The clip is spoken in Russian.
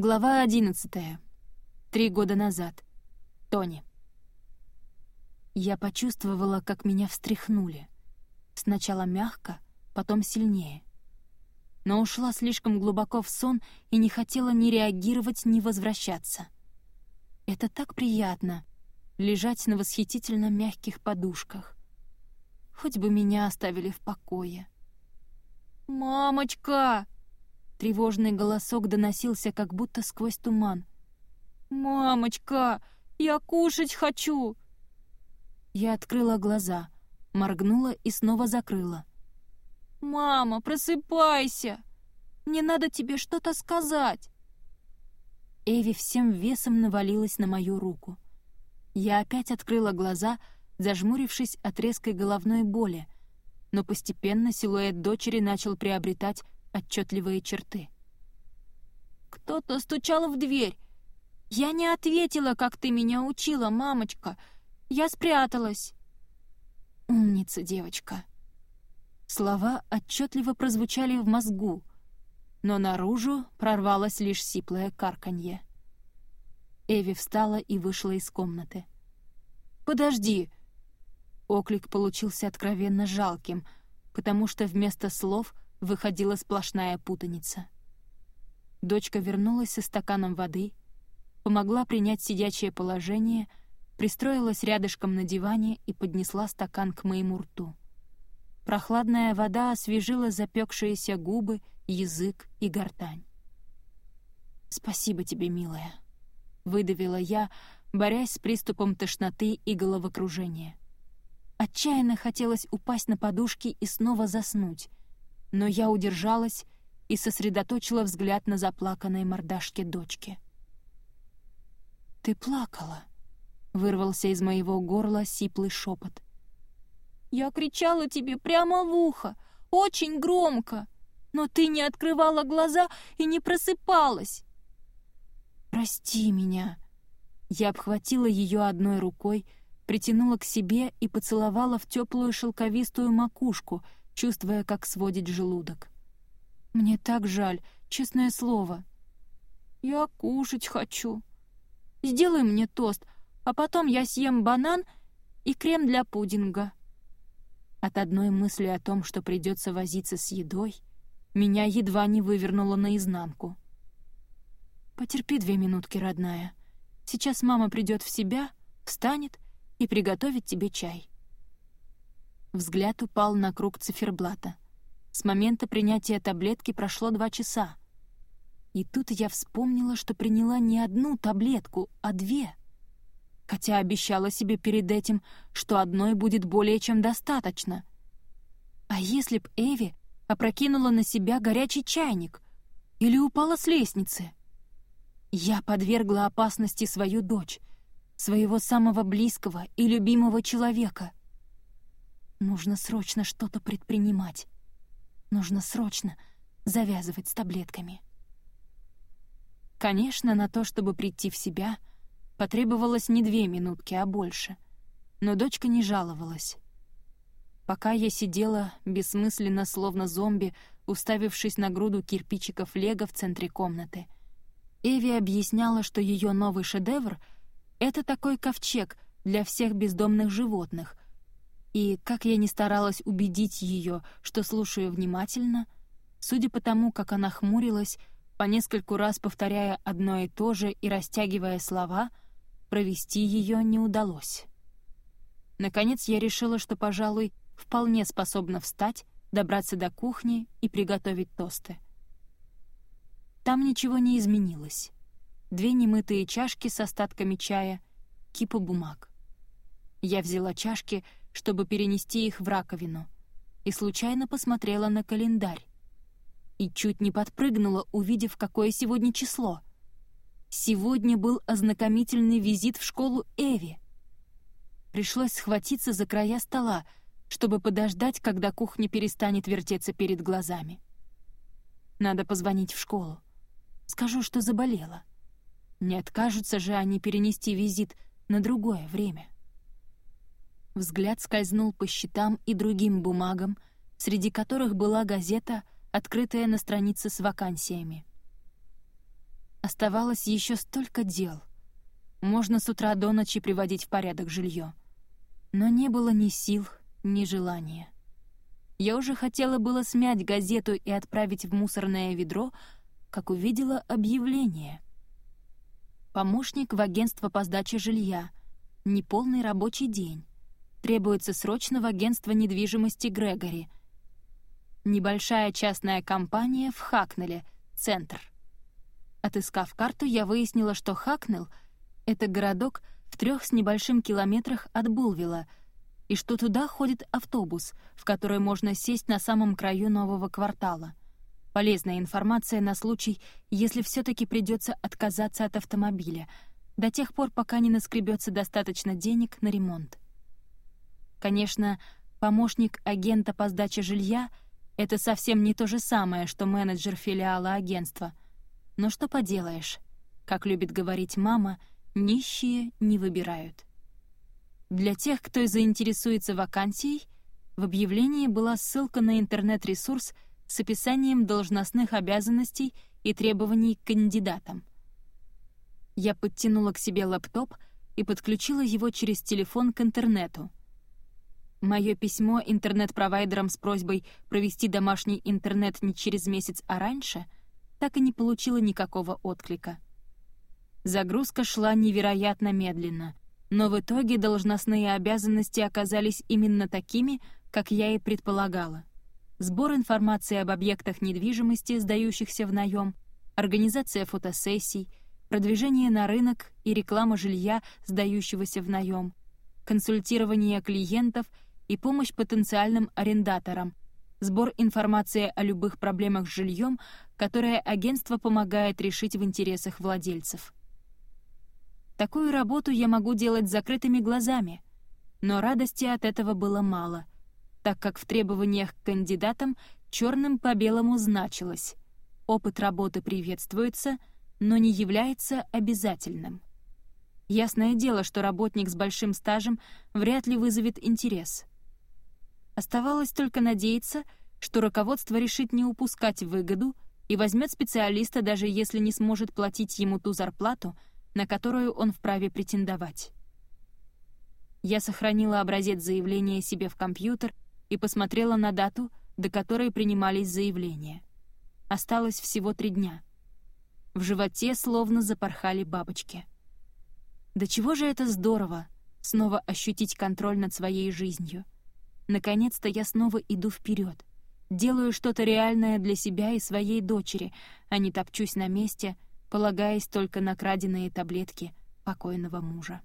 Глава одиннадцатая. Три года назад. Тони. Я почувствовала, как меня встряхнули. Сначала мягко, потом сильнее. Но ушла слишком глубоко в сон и не хотела ни реагировать, ни возвращаться. Это так приятно — лежать на восхитительно мягких подушках. Хоть бы меня оставили в покое. «Мамочка!» Тревожный голосок доносился как будто сквозь туман. «Мамочка, я кушать хочу!» Я открыла глаза, моргнула и снова закрыла. «Мама, просыпайся! Мне надо тебе что-то сказать!» Эви всем весом навалилась на мою руку. Я опять открыла глаза, зажмурившись от резкой головной боли, но постепенно силуэт дочери начал приобретать отчетливые черты. «Кто-то стучал в дверь. Я не ответила, как ты меня учила, мамочка. Я спряталась». «Умница, девочка». Слова отчетливо прозвучали в мозгу, но наружу прорвалось лишь сиплое карканье. Эви встала и вышла из комнаты. «Подожди!» Оклик получился откровенно жалким, потому что вместо слов — выходила сплошная путаница. Дочка вернулась со стаканом воды, помогла принять сидячее положение, пристроилась рядышком на диване и поднесла стакан к моему рту. Прохладная вода освежила запекшиеся губы, язык и гортань. «Спасибо тебе, милая», — выдавила я, борясь с приступом тошноты и головокружения. Отчаянно хотелось упасть на подушки и снова заснуть, но я удержалась и сосредоточила взгляд на заплаканной мордашке дочки. «Ты плакала», — вырвался из моего горла сиплый шепот. «Я кричала тебе прямо в ухо, очень громко, но ты не открывала глаза и не просыпалась». «Прости меня». Я обхватила ее одной рукой, притянула к себе и поцеловала в теплую шелковистую макушку — чувствуя, как сводит желудок. «Мне так жаль, честное слово». «Я кушать хочу. Сделай мне тост, а потом я съем банан и крем для пудинга». От одной мысли о том, что придется возиться с едой, меня едва не вывернуло наизнанку. «Потерпи две минутки, родная. Сейчас мама придет в себя, встанет и приготовит тебе чай». Взгляд упал на круг циферблата. С момента принятия таблетки прошло два часа. И тут я вспомнила, что приняла не одну таблетку, а две. Хотя обещала себе перед этим, что одной будет более чем достаточно. А если б Эви опрокинула на себя горячий чайник или упала с лестницы? Я подвергла опасности свою дочь, своего самого близкого и любимого человека — Нужно срочно что-то предпринимать. Нужно срочно завязывать с таблетками. Конечно, на то, чтобы прийти в себя, потребовалось не две минутки, а больше. Но дочка не жаловалась. Пока я сидела, бессмысленно, словно зомби, уставившись на груду кирпичиков лего в центре комнаты, Эви объясняла, что ее новый шедевр — это такой ковчег для всех бездомных животных — и, как я ни старалась убедить ее, что слушаю внимательно, судя по тому, как она хмурилась, по нескольку раз повторяя одно и то же и растягивая слова, провести ее не удалось. Наконец я решила, что, пожалуй, вполне способна встать, добраться до кухни и приготовить тосты. Там ничего не изменилось. Две немытые чашки с остатками чая, кипа бумаг. Я взяла чашки — чтобы перенести их в раковину, и случайно посмотрела на календарь. И чуть не подпрыгнула, увидев, какое сегодня число. Сегодня был ознакомительный визит в школу Эви. Пришлось схватиться за края стола, чтобы подождать, когда кухня перестанет вертеться перед глазами. Надо позвонить в школу. Скажу, что заболела. Не откажутся же они перенести визит на другое время. Взгляд скользнул по счетам и другим бумагам, среди которых была газета, открытая на странице с вакансиями. Оставалось еще столько дел. Можно с утра до ночи приводить в порядок жилье. Но не было ни сил, ни желания. Я уже хотела было смять газету и отправить в мусорное ведро, как увидела объявление. Помощник в агентство по сдаче жилья. Неполный рабочий день. Требуется срочно в агентство недвижимости Грегори. Небольшая частная компания в Хакнеле, центр. Отыскав карту, я выяснила, что Хакнелл — это городок в трех с небольшим километрах от Булвилла — и что туда ходит автобус, в который можно сесть на самом краю нового квартала. Полезная информация на случай, если все таки придется отказаться от автомобиля, до тех пор, пока не наскребется достаточно денег на ремонт. Конечно, помощник агента по сдаче жилья — это совсем не то же самое, что менеджер филиала агентства. Но что поделаешь, как любит говорить мама, нищие не выбирают. Для тех, кто заинтересуется вакансией, в объявлении была ссылка на интернет-ресурс с описанием должностных обязанностей и требований к кандидатам. Я подтянула к себе лэптоп и подключила его через телефон к интернету. Мое письмо интернет-провайдерам с просьбой провести домашний интернет не через месяц, а раньше, так и не получило никакого отклика. Загрузка шла невероятно медленно — но в итоге должностные обязанности оказались именно такими, как я и предполагала. Сбор информации об объектах недвижимости, сдающихся в наем, организация фотосессий, продвижение на рынок и реклама жилья, сдающегося в наем, консультирование клиентов и помощь потенциальным арендаторам, сбор информации о любых проблемах с жильем, которое агентство помогает решить в интересах владельцев. Такую работу я могу делать с закрытыми глазами. Но радости от этого было мало, так как в требованиях к кандидатам черным по белому значилось «Опыт работы приветствуется, но не является обязательным». Ясное дело, что работник с большим стажем вряд ли вызовет интерес. Оставалось только надеяться, что руководство решит не упускать выгоду и возьмет специалиста, даже если не сможет платить ему ту зарплату, на которую он вправе претендовать. Я сохранила образец заявления себе в компьютер и посмотрела на дату, до которой принимались заявления. Осталось всего три дня. В животе словно запорхали бабочки. Да чего же это здорово — снова ощутить контроль над своей жизнью. Наконец-то я снова иду вперед, делаю что-то реальное для себя и своей дочери, а не топчусь на месте — полагаясь только на краденые таблетки покойного мужа.